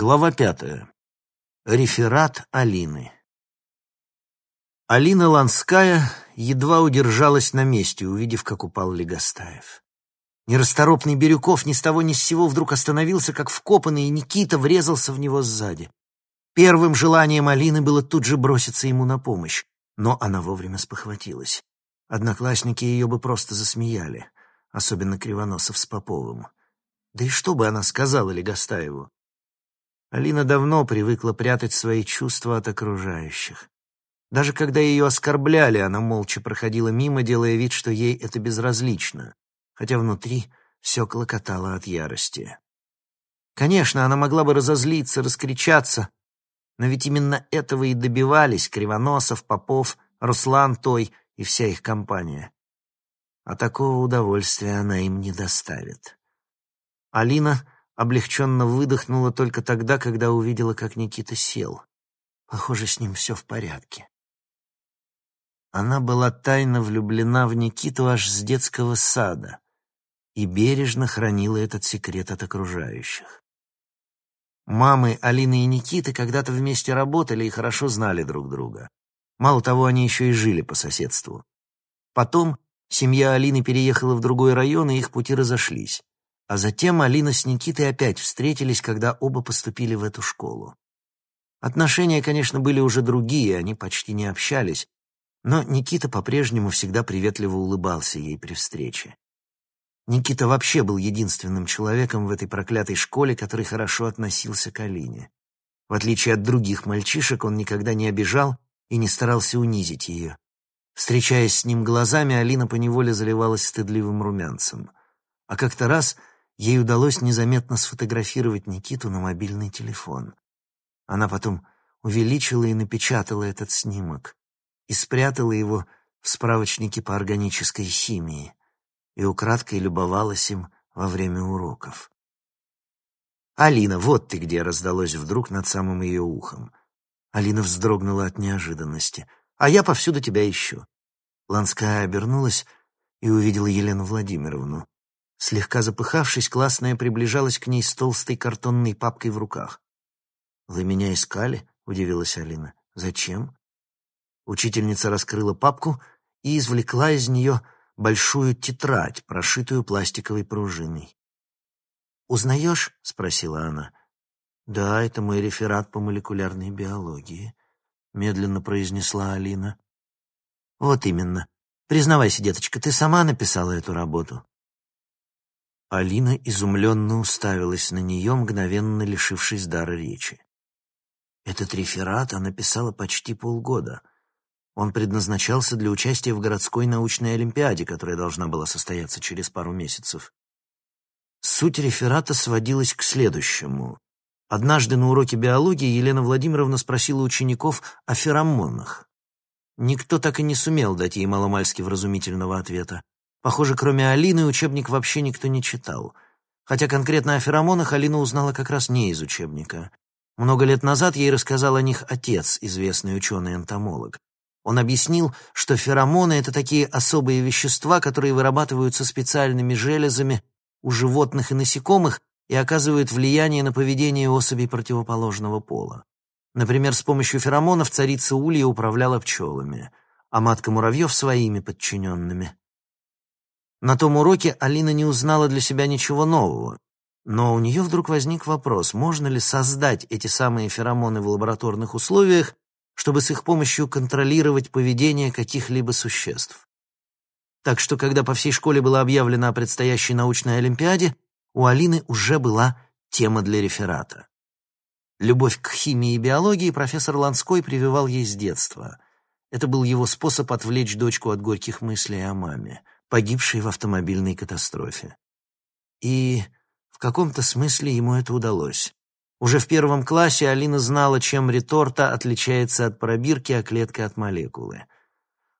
Глава пятая. Реферат Алины. Алина Ланская едва удержалась на месте, увидев, как упал Легостаев. Нерасторопный Бирюков ни с того ни с сего вдруг остановился, как вкопанный, и Никита врезался в него сзади. Первым желанием Алины было тут же броситься ему на помощь, но она вовремя спохватилась. Одноклассники ее бы просто засмеяли, особенно Кривоносов с Поповым. Да и что бы она сказала Легостаеву? Алина давно привыкла прятать свои чувства от окружающих. Даже когда ее оскорбляли, она молча проходила мимо, делая вид, что ей это безразлично, хотя внутри все клокотало от ярости. Конечно, она могла бы разозлиться, раскричаться, но ведь именно этого и добивались Кривоносов, Попов, Руслан Той и вся их компания. А такого удовольствия она им не доставит. Алина облегченно выдохнула только тогда, когда увидела, как Никита сел. Похоже, с ним все в порядке. Она была тайно влюблена в Никиту аж с детского сада и бережно хранила этот секрет от окружающих. Мамы Алины и Никиты когда-то вместе работали и хорошо знали друг друга. Мало того, они еще и жили по соседству. Потом семья Алины переехала в другой район, и их пути разошлись. А затем Алина с Никитой опять встретились, когда оба поступили в эту школу. Отношения, конечно, были уже другие, они почти не общались, но Никита по-прежнему всегда приветливо улыбался ей при встрече. Никита вообще был единственным человеком в этой проклятой школе, который хорошо относился к Алине. В отличие от других мальчишек, он никогда не обижал и не старался унизить ее. Встречаясь с ним глазами, Алина поневоле заливалась стыдливым румянцем. А как-то раз Ей удалось незаметно сфотографировать Никиту на мобильный телефон. Она потом увеличила и напечатала этот снимок и спрятала его в справочнике по органической химии и украдкой любовалась им во время уроков. «Алина, вот ты где!» — раздалось вдруг над самым ее ухом. Алина вздрогнула от неожиданности. «А я повсюду тебя ищу». Ланская обернулась и увидела Елену Владимировну. Слегка запыхавшись, классная приближалась к ней с толстой картонной папкой в руках. «Вы меня искали?» — удивилась Алина. «Зачем?» Учительница раскрыла папку и извлекла из нее большую тетрадь, прошитую пластиковой пружиной. «Узнаешь?» — спросила она. «Да, это мой реферат по молекулярной биологии», — медленно произнесла Алина. «Вот именно. Признавайся, деточка, ты сама написала эту работу?» Алина изумленно уставилась на нее, мгновенно лишившись дара речи. Этот реферат она писала почти полгода. Он предназначался для участия в городской научной олимпиаде, которая должна была состояться через пару месяцев. Суть реферата сводилась к следующему. Однажды на уроке биологии Елена Владимировна спросила учеников о феромонах. Никто так и не сумел дать ей маломальски вразумительного ответа. Похоже, кроме Алины, учебник вообще никто не читал. Хотя конкретно о феромонах Алина узнала как раз не из учебника. Много лет назад ей рассказал о них отец, известный ученый-энтомолог. Он объяснил, что феромоны — это такие особые вещества, которые вырабатываются специальными железами у животных и насекомых и оказывают влияние на поведение особей противоположного пола. Например, с помощью феромонов царица Улья управляла пчелами, а матка муравьев — своими подчиненными. На том уроке Алина не узнала для себя ничего нового, но у нее вдруг возник вопрос, можно ли создать эти самые феромоны в лабораторных условиях, чтобы с их помощью контролировать поведение каких-либо существ. Так что, когда по всей школе было объявлено о предстоящей научной олимпиаде, у Алины уже была тема для реферата. Любовь к химии и биологии профессор Ланской прививал ей с детства. Это был его способ отвлечь дочку от горьких мыслей о маме погибшей в автомобильной катастрофе. И в каком-то смысле ему это удалось. Уже в первом классе Алина знала, чем реторта отличается от пробирки, а клетка от молекулы.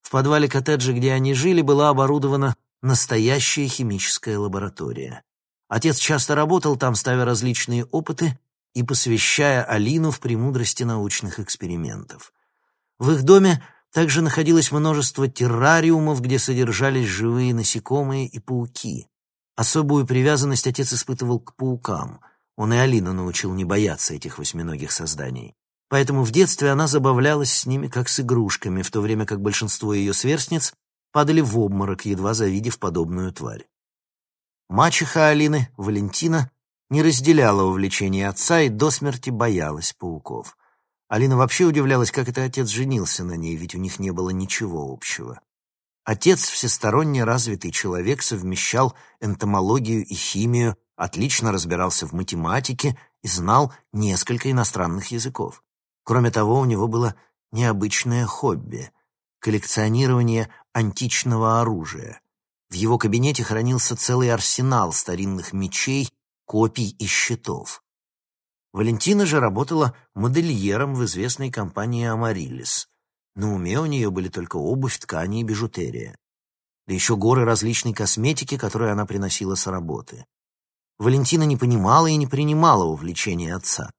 В подвале коттеджа, где они жили, была оборудована настоящая химическая лаборатория. Отец часто работал там, ставя различные опыты и посвящая Алину в премудрости научных экспериментов. В их доме также находилось множество террариумов, где содержались живые насекомые и пауки. Особую привязанность отец испытывал к паукам. Он и Алину научил не бояться этих восьминогих созданий. Поэтому в детстве она забавлялась с ними как с игрушками, в то время как большинство ее сверстниц падали в обморок, едва завидев подобную тварь. Мачеха Алины, Валентина, не разделяла увлечения отца и до смерти боялась пауков. Алина вообще удивлялась, как это отец женился на ней, ведь у них не было ничего общего. Отец, всесторонне развитый человек, совмещал энтомологию и химию, отлично разбирался в математике и знал несколько иностранных языков. Кроме того, у него было необычное хобби — коллекционирование античного оружия. В его кабинете хранился целый арсенал старинных мечей, копий и щитов. Валентина же работала модельером в известной компании «Амариллис». На уме у нее были только обувь, ткани и бижутерия. Да еще горы различной косметики, которую она приносила с работы. Валентина не понимала и не принимала увлечения отца.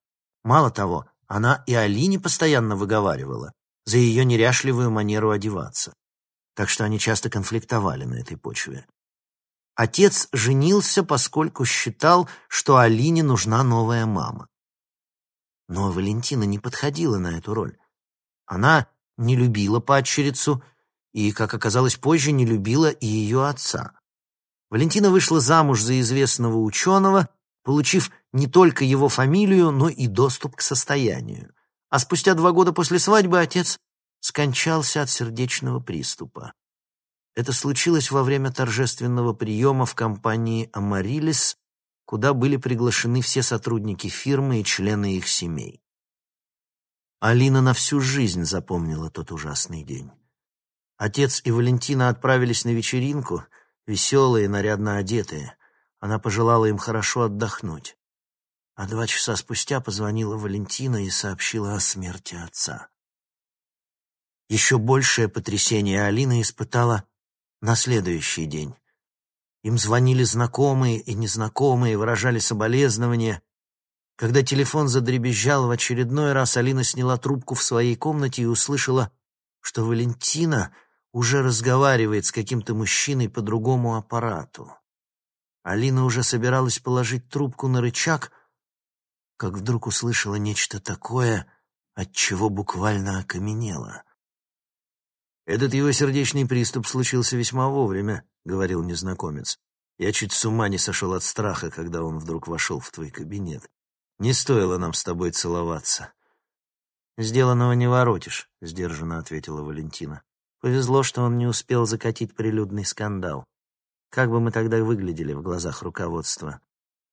Мало того, она и Алине постоянно выговаривала за ее неряшливую манеру одеваться. Так что они часто конфликтовали на этой почве. Отец женился, поскольку считал, что Алине нужна новая мама. Но Валентина не подходила на эту роль. Она не любила падчерицу и, как оказалось позже, не любила и ее отца. Валентина вышла замуж за известного ученого, получив не только его фамилию, но и доступ к состоянию. А спустя два года после свадьбы отец скончался от сердечного приступа. Это случилось во время торжественного приема в компании «Амарилис», куда были приглашены все сотрудники фирмы и члены их семей. Алина на всю жизнь запомнила тот ужасный день. Отец и Валентина отправились на вечеринку, веселые, нарядно одетые. Она пожелала им хорошо отдохнуть. А два часа спустя позвонила Валентина и сообщила о смерти отца. Еще большее потрясение Алина испытала на следующий день. Им звонили знакомые и незнакомые, выражали соболезнования. Когда телефон задребезжал в очередной раз, Алина сняла трубку в своей комнате и услышала, что Валентина уже разговаривает с каким-то мужчиной по другому аппарату. Алина уже собиралась положить трубку на рычаг, как вдруг услышала нечто такое, от чего буквально окаменела. «Этот его сердечный приступ случился весьма вовремя», — говорил незнакомец. «Я чуть с ума не сошел от страха, когда он вдруг вошел в твой кабинет. Не стоило нам с тобой целоваться». «Сделанного не воротишь», — сдержанно ответила Валентина. «Повезло, что он не успел закатить прилюдный скандал. Как бы мы тогда выглядели в глазах руководства?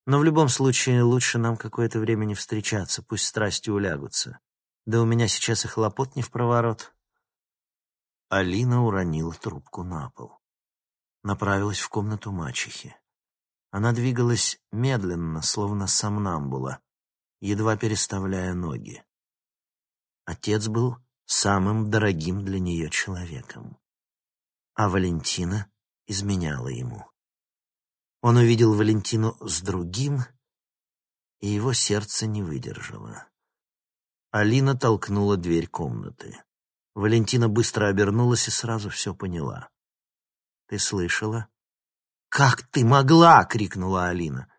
Но в любом случае лучше нам какое-то время не встречаться, пусть страсти улягутся. Да у меня сейчас и хлопот не в проворот». Алина уронила трубку на пол. Направилась в комнату мачехи. Она двигалась медленно, словно сомнамбула, едва переставляя ноги. Отец был самым дорогим для нее человеком. А Валентина изменяла ему. Он увидел Валентину с другим, и его сердце не выдержало. Алина толкнула дверь комнаты. Валентина быстро обернулась и сразу все поняла. «Ты слышала?» «Как ты могла?» — крикнула Алина.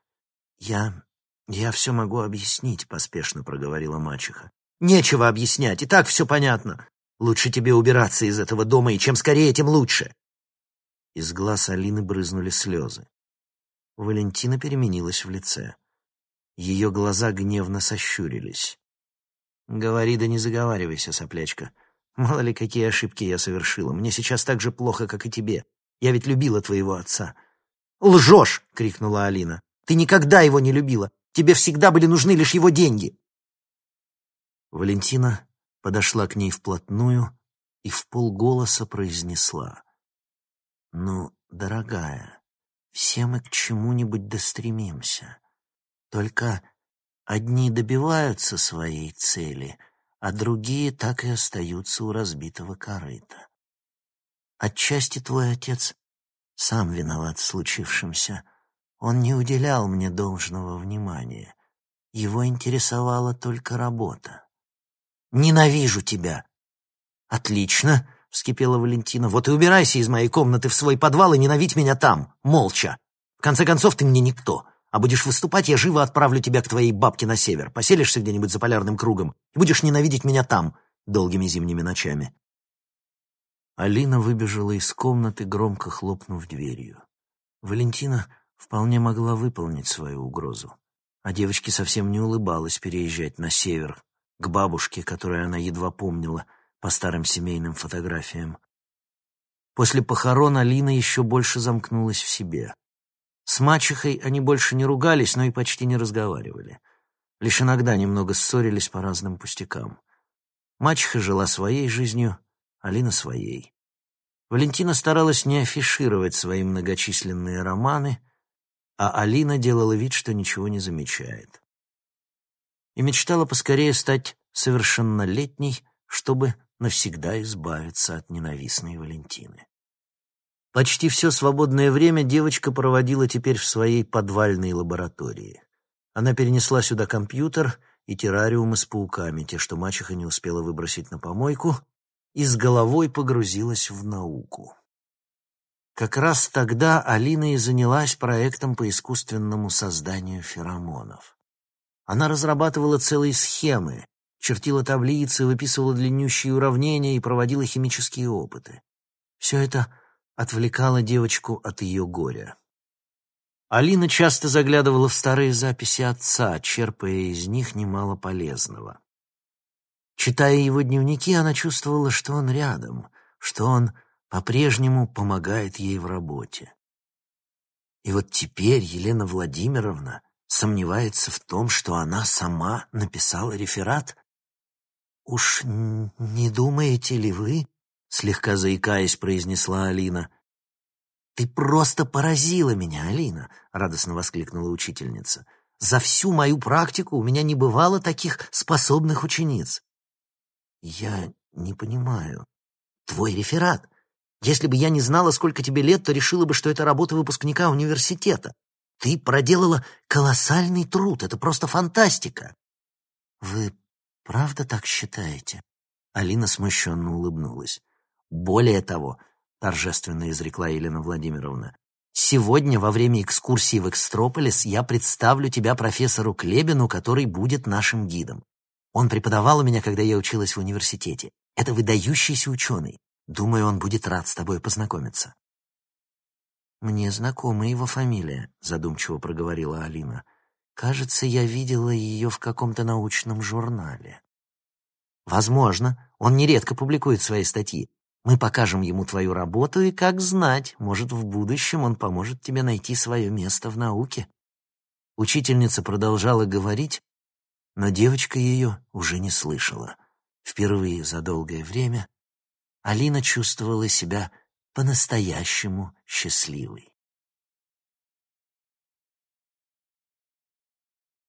«Я... я все могу объяснить», — поспешно проговорила мачеха. «Нечего объяснять, и так все понятно. Лучше тебе убираться из этого дома, и чем скорее, тем лучше». Из глаз Алины брызнули слезы. Валентина переменилась в лице. Ее глаза гневно сощурились. «Говори да не заговаривайся, соплячка. Мало ли, какие ошибки я совершила. Мне сейчас так же плохо, как и тебе. Я ведь любила твоего отца». «Лжешь!» — крикнула Алина. «Ты никогда его не любила. Тебе всегда были нужны лишь его деньги». Валентина подошла к ней вплотную и в полголоса произнесла. «Ну, дорогая, все мы к чему-нибудь достремимся. Только одни добиваются своей цели — а другие так и остаются у разбитого корыта. Отчасти твой отец сам виноват в случившемся. Он не уделял мне должного внимания. Его интересовала только работа. «Ненавижу тебя!» «Отлично!» — вскипела Валентина. «Вот и убирайся из моей комнаты в свой подвал и ненавидь меня там, молча. В конце концов, ты мне никто. А будешь выступать, я живо отправлю тебя к твоей бабке на север. Поселишься где-нибудь за полярным кругом и будешь ненавидеть меня там долгими зимними ночами». Алина выбежала из комнаты, громко хлопнув дверью. Валентина вполне могла выполнить свою угрозу. А девочке совсем не улыбалось переезжать на север, к бабушке, которую она едва помнила по старым семейным фотографиям. После похорон Алина еще больше замкнулась в себе. С мачехой они больше не ругались, но и почти не разговаривали. Лишь иногда немного ссорились по разным пустякам. Мачеха жила своей жизнью, Алина своей. Валентина старалась не афишировать свои многочисленные романы, а Алина делала вид, что ничего не замечает. И мечтала поскорее стать совершеннолетней, чтобы навсегда избавиться от ненавистной Валентины. Почти все свободное время девочка проводила теперь в своей подвальной лаборатории. Она перенесла сюда компьютер и террариумы с пауками, те, что мачеха не успела выбросить на помойку, и с головой погрузилась в науку. Как раз тогда Алина и занялась проектом по искусственному созданию феромонов. Она разрабатывала целые схемы, чертила таблицы, выписывала длиннющие уравнения и проводила химические опыты. Все это отвлекало девочку от ее горя. Алина часто заглядывала в старые записи отца, черпая из них немало полезного. Читая его дневники, она чувствовала, что он рядом, что он по-прежнему помогает ей в работе. И вот теперь Елена Владимировна сомневается в том, что она сама написала реферат. «Уж не думаете ли вы, — слегка заикаясь, произнесла Алина, — «ты просто поразила меня, Алина!» — радостно воскликнула учительница. «За всю мою практику у меня не бывало таких способных учениц». «Я не понимаю. Твой реферат если бы я не знала, сколько тебе лет, то решила бы, что это работа выпускника университета. Ты проделала колоссальный труд, это просто фантастика. Вы правда так считаете? Алина смущенно улыбнулась. Более того, торжественно изрекла Елена Владимировна, сегодня во время экскурсии в Экстрополис я представлю тебя профессору Клебину, который будет нашим гидом. Он преподавал у меня, когда я училась в университете. Это выдающийся ученый. Думаю, он будет рад с тобой познакомиться». «Мне знакома его фамилия», — задумчиво проговорила Алина. «Кажется, я видела ее в каком-то научном журнале». «Возможно. Он нередко публикует свои статьи. Мы покажем ему твою работу, и, как знать, может, в будущем он поможет тебе найти свое место в науке». Учительница продолжала говорить, но девочка ее уже не слышала. Впервые за долгое время Алина чувствовала себя по-настоящему счастливой.